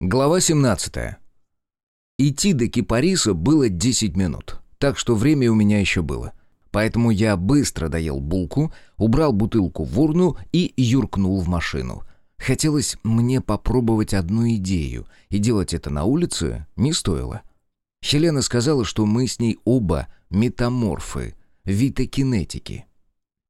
Глава 17. Идти до Кипариса было 10 минут, так что время у меня еще было. Поэтому я быстро доел булку, убрал бутылку в урну и юркнул в машину. Хотелось мне попробовать одну идею, и делать это на улице не стоило. Хелена сказала, что мы с ней оба метаморфы, витокинетики.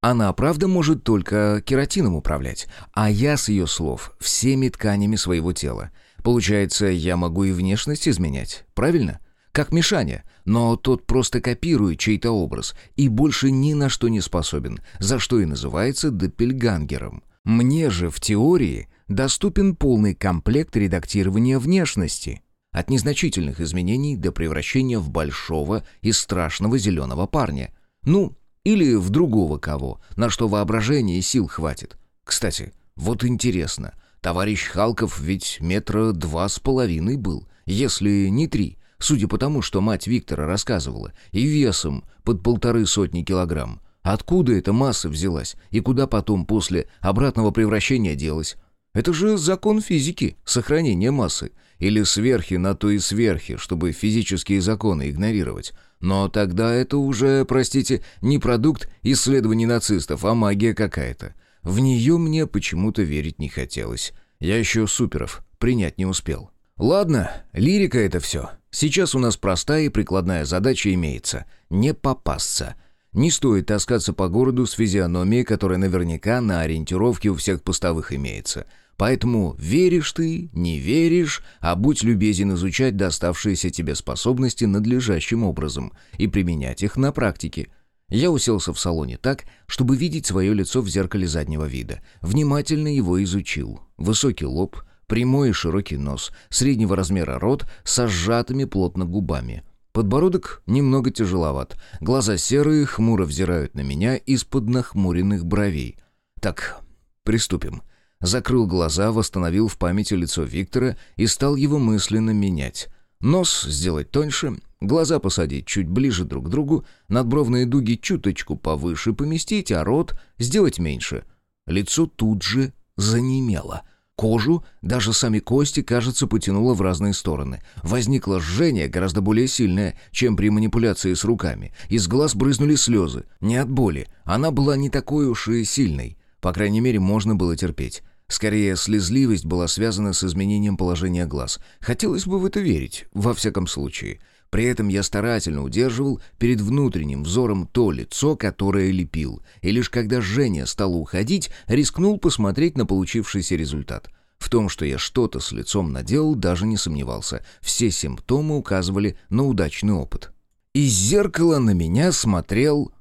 Она, правда, может только кератином управлять, а я, с ее слов, всеми тканями своего тела — Получается, я могу и внешность изменять, правильно? Как Мишаня, но тот просто копирует чей-то образ и больше ни на что не способен, за что и называется доппельгангером. Мне же в теории доступен полный комплект редактирования внешности. От незначительных изменений до превращения в большого и страшного зеленого парня. Ну, или в другого кого, на что воображение и сил хватит. Кстати, вот интересно, Товарищ Халков ведь метра два с половиной был, если не три, судя по тому, что мать Виктора рассказывала, и весом под полторы сотни килограмм. Откуда эта масса взялась и куда потом после обратного превращения делась? Это же закон физики, сохранение массы. Или сверхи на то и сверхи, чтобы физические законы игнорировать. Но тогда это уже, простите, не продукт исследований нацистов, а магия какая-то. В нее мне почему-то верить не хотелось. Я еще суперов принять не успел. Ладно, лирика это все. Сейчас у нас простая и прикладная задача имеется. Не попасться. Не стоит таскаться по городу с физиономией, которая наверняка на ориентировке у всех постовых имеется. Поэтому веришь ты, не веришь, а будь любезен изучать доставшиеся тебе способности надлежащим образом и применять их на практике – я уселся в салоне так, чтобы видеть свое лицо в зеркале заднего вида. Внимательно его изучил. Высокий лоб, прямой и широкий нос, среднего размера рот со сжатыми плотно губами. Подбородок немного тяжеловат. Глаза серые, хмуро взирают на меня из-под нахмуренных бровей. Так, приступим. Закрыл глаза, восстановил в памяти лицо Виктора и стал его мысленно менять. Нос сделать тоньше, Глаза посадить чуть ближе друг к другу, надбровные дуги чуточку повыше поместить, а рот сделать меньше. Лицо тут же занемело. Кожу, даже сами кости, кажется, потянуло в разные стороны. Возникло жжение, гораздо более сильное, чем при манипуляции с руками. Из глаз брызнули слезы. Не от боли. Она была не такой уж и сильной. По крайней мере, можно было терпеть. Скорее, слезливость была связана с изменением положения глаз. Хотелось бы в это верить, во всяком случае. При этом я старательно удерживал перед внутренним взором то лицо, которое лепил, и лишь когда Женя стала уходить, рискнул посмотреть на получившийся результат. В том, что я что-то с лицом наделал, даже не сомневался. Все симптомы указывали на удачный опыт. Из зеркала на меня смотрел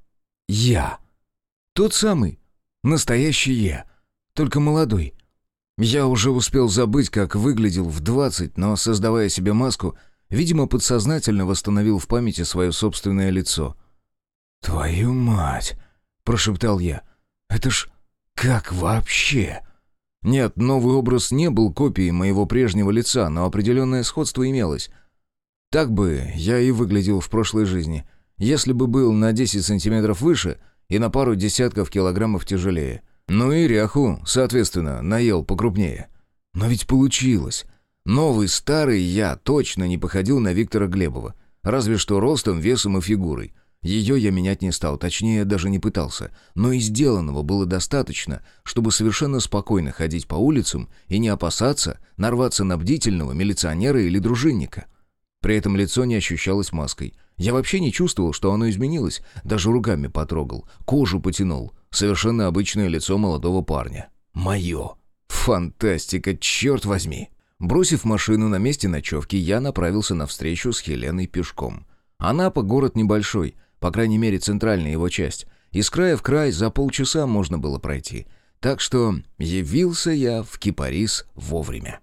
я. Тот самый, настоящий я, только молодой. Я уже успел забыть, как выглядел в двадцать, но, создавая себе маску, Видимо, подсознательно восстановил в памяти свое собственное лицо. «Твою мать!» — прошептал я. «Это ж как вообще?» Нет, новый образ не был копией моего прежнего лица, но определенное сходство имелось. Так бы я и выглядел в прошлой жизни, если бы был на 10 сантиметров выше и на пару десятков килограммов тяжелее. Ну и ряху, соответственно, наел покрупнее. Но ведь получилось. Новый старый я точно не походил на Виктора Глебова, разве что ростом, весом и фигурой. Ее я менять не стал, точнее, даже не пытался. Но и сделанного было достаточно, чтобы совершенно спокойно ходить по улицам и не опасаться нарваться на бдительного милиционера или дружинника. При этом лицо не ощущалось маской. Я вообще не чувствовал, что оно изменилось, даже руками потрогал, кожу потянул. Совершенно обычное лицо молодого парня. Мое. Фантастика, черт возьми. Бросив машину на месте ночевки, я направился на встречу с Хеленой пешком. Анапа — город небольшой, по крайней мере, центральная его часть. Из края в край за полчаса можно было пройти. Так что явился я в Кипарис вовремя.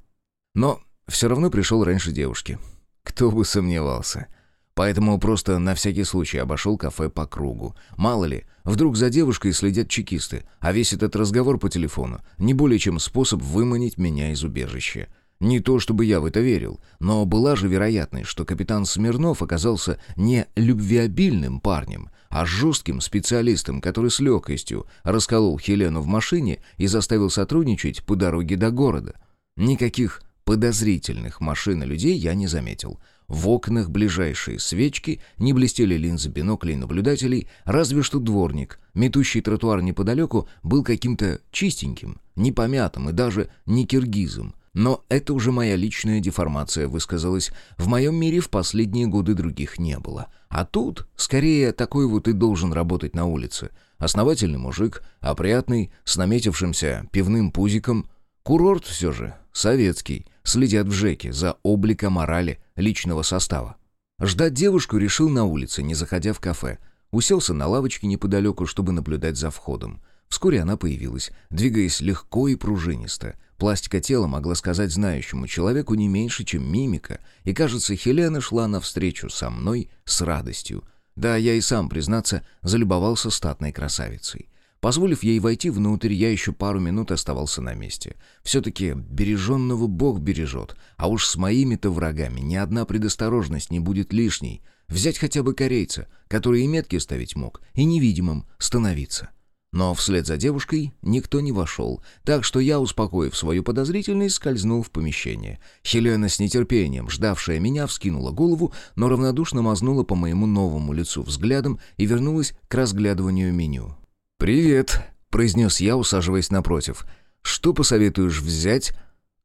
Но все равно пришел раньше девушки. Кто бы сомневался. Поэтому просто на всякий случай обошел кафе по кругу. Мало ли, вдруг за девушкой следят чекисты, а весь этот разговор по телефону не более чем способ выманить меня из убежища. Не то чтобы я в это верил, но была же вероятность, что капитан Смирнов оказался не любвеобильным парнем, а жестким специалистом, который с легкостью расколол Хелену в машине и заставил сотрудничать по дороге до города. Никаких Подозрительных машин и людей я не заметил. В окнах ближайшие свечки, не блестели линзы биноклей наблюдателей, разве что дворник, метущий тротуар неподалеку, был каким-то чистеньким, непомятым и даже не киргизом. Но это уже моя личная деформация высказалась. В моем мире в последние годы других не было. А тут, скорее, такой вот и должен работать на улице. Основательный мужик, опрятный, с наметившимся пивным пузиком. Курорт все же, советский, следят в ЖЭКе за обликом морали личного состава. Ждать девушку решил на улице, не заходя в кафе. Уселся на лавочке неподалеку, чтобы наблюдать за входом. Вскоре она появилась, двигаясь легко и пружинисто. Пластика тела могла сказать знающему человеку не меньше, чем мимика, и, кажется, Хелена шла навстречу со мной с радостью. Да, я и сам, признаться, залюбовался статной красавицей. Позволив ей войти внутрь, я еще пару минут оставался на месте. Все-таки береженного Бог бережет, а уж с моими-то врагами ни одна предосторожность не будет лишней. Взять хотя бы корейца, который и метки ставить мог, и невидимым становиться. Но вслед за девушкой никто не вошел, так что я, успокоив свою подозрительность, скользнул в помещение. Хелена с нетерпением, ждавшая меня, вскинула голову, но равнодушно мазнула по моему новому лицу взглядом и вернулась к разглядыванию меню. «Привет», — произнес я, усаживаясь напротив. «Что посоветуешь взять?»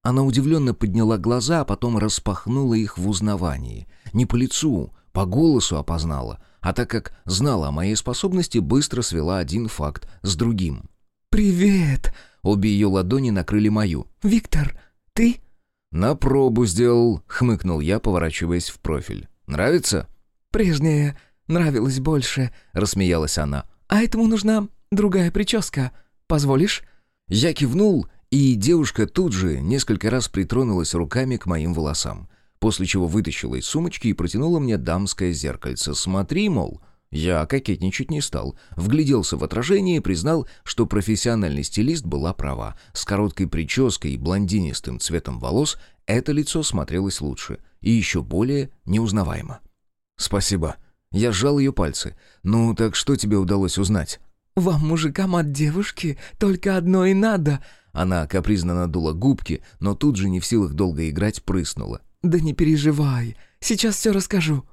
Она удивленно подняла глаза, а потом распахнула их в узнавании. Не по лицу, по голосу опознала — а так как знала о моей способности, быстро свела один факт с другим. «Привет!» — обе ее ладони накрыли мою. «Виктор, ты?» «На пробу сделал», — хмыкнул я, поворачиваясь в профиль. «Нравится?» «Прежняя нравилась больше», — рассмеялась она. «А этому нужна другая прическа. Позволишь?» Я кивнул, и девушка тут же несколько раз притронулась руками к моим волосам после чего вытащила из сумочки и протянула мне дамское зеркальце. «Смотри, мол». Я кокетничать не стал, вгляделся в отражение и признал, что профессиональный стилист была права. С короткой прической и блондинистым цветом волос это лицо смотрелось лучше и еще более неузнаваемо. «Спасибо». Я сжал ее пальцы. «Ну, так что тебе удалось узнать?» «Вам, мужикам от девушки, только одно и надо». Она капризно надула губки, но тут же не в силах долго играть прыснула. «Да не переживай, сейчас все расскажу».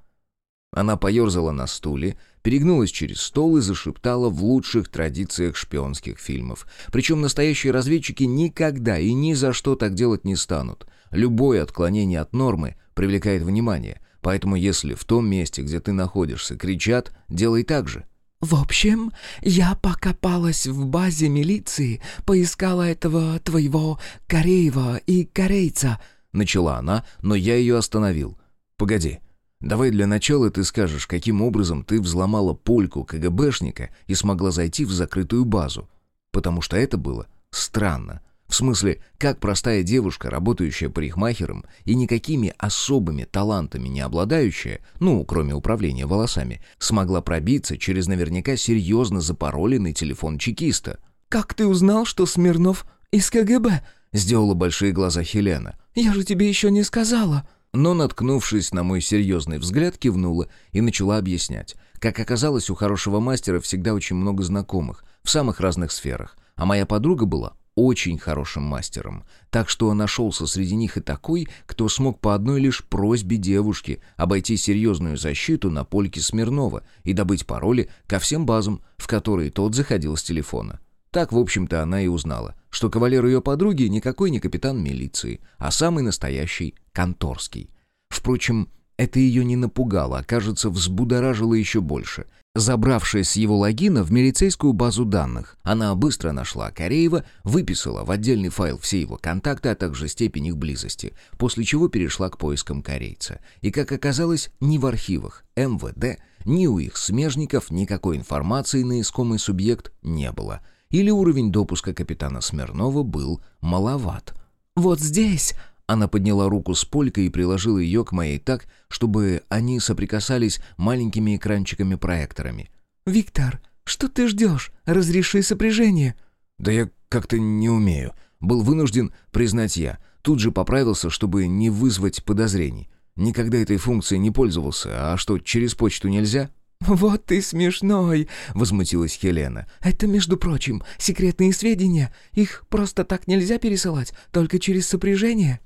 Она поерзала на стуле, перегнулась через стол и зашептала в лучших традициях шпионских фильмов. Причем настоящие разведчики никогда и ни за что так делать не станут. Любое отклонение от нормы привлекает внимание, поэтому если в том месте, где ты находишься, кричат, делай так же. «В общем, я покопалась в базе милиции, поискала этого твоего Кореева и корейца», Начала она, но я ее остановил. «Погоди. Давай для начала ты скажешь, каким образом ты взломала польку КГБшника и смогла зайти в закрытую базу. Потому что это было странно. В смысле, как простая девушка, работающая парикмахером и никакими особыми талантами не обладающая, ну, кроме управления волосами, смогла пробиться через наверняка серьезно запароленный телефон чекиста. «Как ты узнал, что Смирнов из КГБ?» Сделала большие глаза Хелена. «Я же тебе еще не сказала». Но, наткнувшись на мой серьезный взгляд, кивнула и начала объяснять. Как оказалось, у хорошего мастера всегда очень много знакомых, в самых разных сферах. А моя подруга была очень хорошим мастером. Так что нашелся среди них и такой, кто смог по одной лишь просьбе девушки обойти серьезную защиту на польке Смирнова и добыть пароли ко всем базам, в которые тот заходил с телефона. Так, в общем-то, она и узнала, что кавалер ее подруги никакой не капитан милиции, а самый настоящий конторский. Впрочем, это ее не напугало, а, кажется, взбудоражило еще больше. Забравшись с его логина в милицейскую базу данных, она быстро нашла Кореева, выписала в отдельный файл все его контакты, а также степень их близости, после чего перешла к поискам корейца. И, как оказалось, ни в архивах МВД, ни у их смежников никакой информации на искомый субъект не было — или уровень допуска капитана Смирнова был маловат. «Вот здесь!» Она подняла руку с полькой и приложила ее к моей так, чтобы они соприкасались маленькими экранчиками-проекторами. «Виктор, что ты ждешь? Разреши сопряжение!» «Да я как-то не умею». Был вынужден признать я. Тут же поправился, чтобы не вызвать подозрений. Никогда этой функцией не пользовался. А что, через почту нельзя?» «Вот ты смешной!» — возмутилась Хелена. «Это, между прочим, секретные сведения. Их просто так нельзя пересылать, только через сопряжение».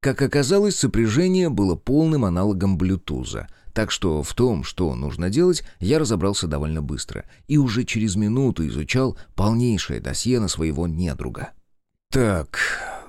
Как оказалось, сопряжение было полным аналогом блютуза, так что в том, что нужно делать, я разобрался довольно быстро и уже через минуту изучал полнейшее досье на своего недруга. «Так»,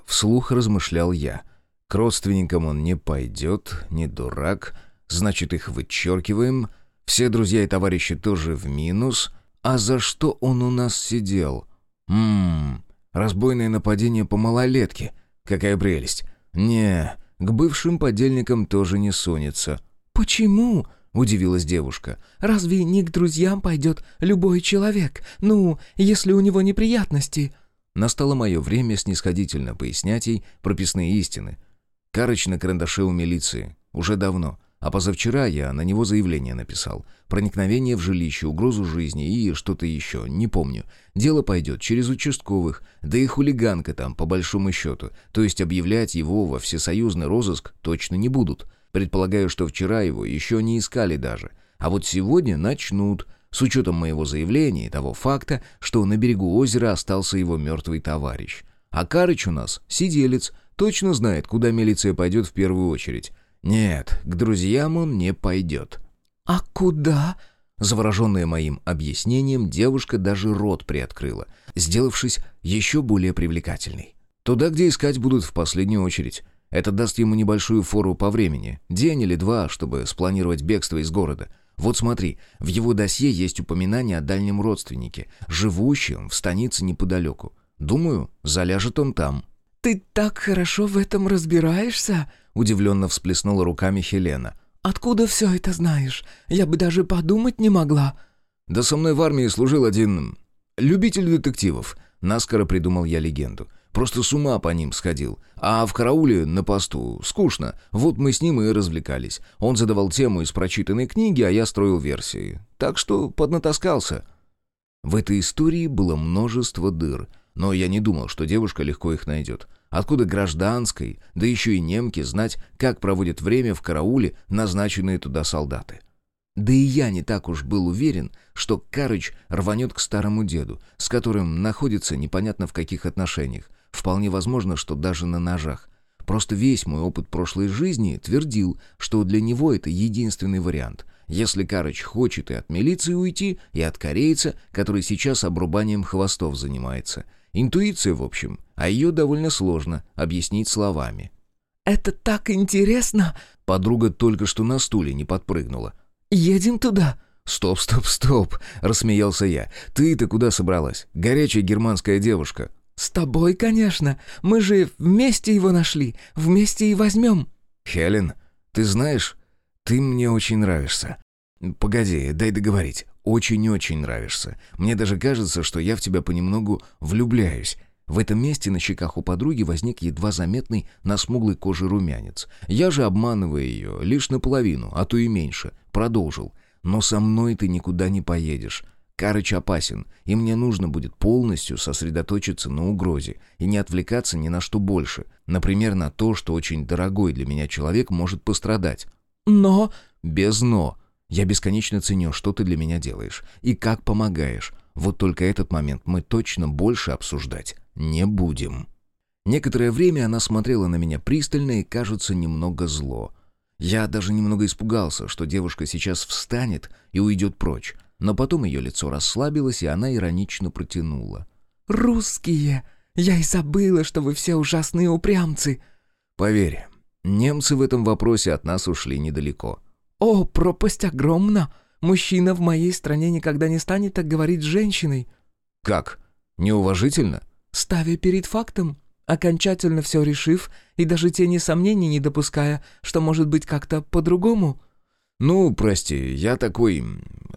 — вслух размышлял я, — «к родственникам он не пойдет, не дурак, значит, их вычеркиваем, все друзья и товарищи тоже в минус, а за что он у нас сидел? Ммм, разбойное нападение по малолетке, какая прелесть». «Не, к бывшим подельникам тоже не сунется». «Почему?» — удивилась девушка. «Разве не к друзьям пойдет любой человек? Ну, если у него неприятности?» Настало мое время снисходительно пояснять ей прописные истины. Карыч на карандаше у милиции. Уже давно. А позавчера я на него заявление написал. Проникновение в жилище, угрозу жизни и что-то еще, не помню. Дело пойдет через участковых, да и хулиганка там, по большому счету. То есть объявлять его во всесоюзный розыск точно не будут. Предполагаю, что вчера его еще не искали даже. А вот сегодня начнут, с учетом моего заявления и того факта, что на берегу озера остался его мертвый товарищ. А Карыч у нас сиделец, точно знает, куда милиция пойдет в первую очередь. Нет, к друзьям он не пойдет. «А куда?» Завороженная моим объяснением, девушка даже рот приоткрыла, сделавшись еще более привлекательной. Туда, где искать будут в последнюю очередь. Это даст ему небольшую фору по времени, день или два, чтобы спланировать бегство из города. Вот смотри, в его досье есть упоминание о дальнем родственнике, живущем в станице неподалеку. Думаю, заляжет он там. «Ты так хорошо в этом разбираешься?» — удивленно всплеснула руками Хелена. «Откуда все это знаешь? Я бы даже подумать не могла». «Да со мной в армии служил один... любитель детективов», — наскоро придумал я легенду. «Просто с ума по ним сходил. А в карауле на посту скучно. Вот мы с ним и развлекались. Он задавал тему из прочитанной книги, а я строил версии. Так что поднатаскался». В этой истории было множество дыр — но я не думал, что девушка легко их найдет. Откуда гражданской, да еще и немки, знать, как проводят время в карауле назначенные туда солдаты? Да и я не так уж был уверен, что Карыч рванет к старому деду, с которым находится непонятно в каких отношениях. Вполне возможно, что даже на ножах. Просто весь мой опыт прошлой жизни твердил, что для него это единственный вариант. Если Карыч хочет и от милиции уйти, и от корейца, который сейчас обрубанием хвостов занимается – Интуиция, в общем, а ее довольно сложно объяснить словами. «Это так интересно!» Подруга только что на стуле не подпрыгнула. «Едем туда!» «Стоп, стоп, стоп!» — рассмеялся я. «Ты-то куда собралась? Горячая германская девушка!» «С тобой, конечно! Мы же вместе его нашли! Вместе и возьмем!» «Хелен, ты знаешь, ты мне очень нравишься. Погоди, дай договорить очень-очень нравишься. Мне даже кажется, что я в тебя понемногу влюбляюсь». В этом месте на щеках у подруги возник едва заметный на смуглой коже румянец. Я же, обманывая ее, лишь наполовину, а то и меньше, продолжил. «Но со мной ты никуда не поедешь. Карыч опасен, и мне нужно будет полностью сосредоточиться на угрозе и не отвлекаться ни на что больше. Например, на то, что очень дорогой для меня человек может пострадать». «Но...» «Без «но». Я бесконечно ценю, что ты для меня делаешь и как помогаешь. Вот только этот момент мы точно больше обсуждать не будем». Некоторое время она смотрела на меня пристально и, кажется, немного зло. Я даже немного испугался, что девушка сейчас встанет и уйдет прочь, но потом ее лицо расслабилось, и она иронично протянула. «Русские! Я и забыла, что вы все ужасные упрямцы!» «Поверь, немцы в этом вопросе от нас ушли недалеко. «О, пропасть огромна! Мужчина в моей стране никогда не станет так говорить с женщиной». «Как? Неуважительно?» «Ставя перед фактом, окончательно все решив и даже тени сомнений не допуская, что может быть как-то по-другому». «Ну, прости, я такой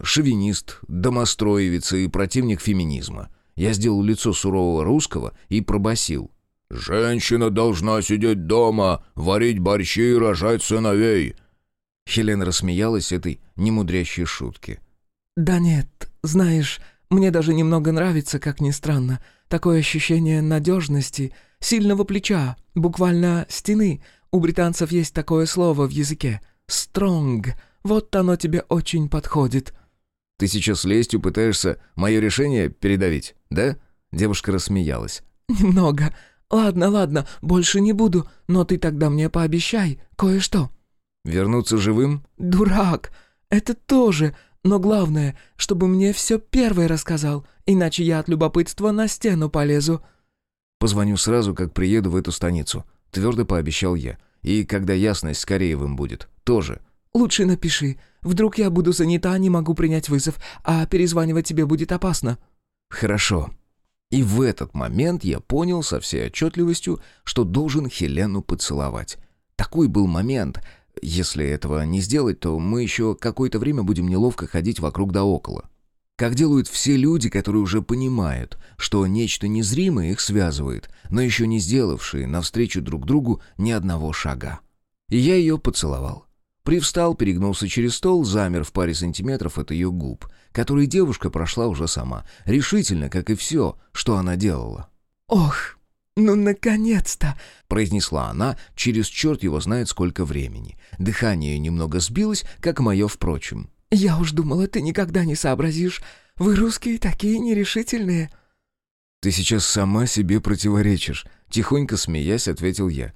шовинист, домостроевец и противник феминизма. Я сделал лицо сурового русского и пробасил. «Женщина должна сидеть дома, варить борщи и рожать сыновей. Хелена рассмеялась этой немудрящей шутке. «Да нет, знаешь, мне даже немного нравится, как ни странно, такое ощущение надежности, сильного плеча, буквально стены. У британцев есть такое слово в языке. «Стронг». Вот оно тебе очень подходит». «Ты сейчас лестью пытаешься мое решение передавить, да?» Девушка рассмеялась. «Немного. Ладно, ладно, больше не буду, но ты тогда мне пообещай кое-что». «Вернуться живым?» «Дурак! Это тоже, но главное, чтобы мне все первый рассказал, иначе я от любопытства на стену полезу». «Позвоню сразу, как приеду в эту станицу», — твердо пообещал я. «И когда ясность с Кореевым будет, тоже». «Лучше напиши. Вдруг я буду занята, не могу принять вызов, а перезванивать тебе будет опасно». «Хорошо». И в этот момент я понял со всей отчетливостью, что должен Хелену поцеловать. Такой был момент. Если этого не сделать, то мы еще какое-то время будем неловко ходить вокруг да около. Как делают все люди, которые уже понимают, что нечто незримое их связывает, но еще не сделавшие навстречу друг другу ни одного шага. И я ее поцеловал. Привстал, перегнулся через стол, замер в паре сантиметров от ее губ, которые девушка прошла уже сама, решительно, как и все, что она делала. «Ох, ну наконец-то!» — произнесла она через черт его знает сколько времени. Дыхание немного сбилось, как мое, впрочем. «Я уж думала, ты никогда не сообразишь. Вы, русские, такие нерешительные». «Ты сейчас сама себе противоречишь», — тихонько смеясь, ответил я.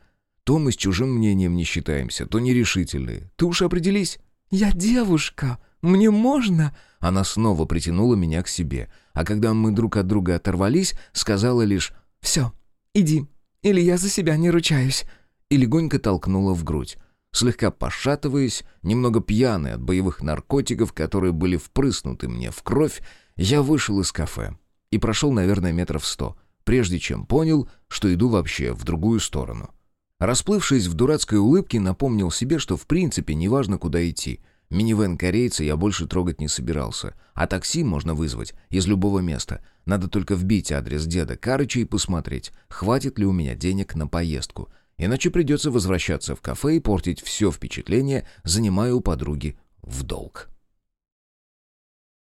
То мы с чужим мнением не считаемся, то нерешительные. Ты уж определись». «Я девушка. Мне можно?» Она снова притянула меня к себе, а когда мы друг от друга оторвались, сказала лишь «Все, иди, или я за себя не ручаюсь», и легонько толкнула в грудь. Слегка пошатываясь, немного пьяный от боевых наркотиков, которые были впрыснуты мне в кровь, я вышел из кафе и прошел, наверное, метров сто, прежде чем понял, что иду вообще в другую сторону. Расплывшись в дурацкой улыбке, напомнил себе, что в принципе неважно, куда идти. Минивэн корейца я больше трогать не собирался, а такси можно вызвать из любого места. Надо только вбить адрес деда Карыча и посмотреть, хватит ли у меня денег на поездку. Иначе придется возвращаться в кафе и портить все впечатление, занимая у подруги в долг.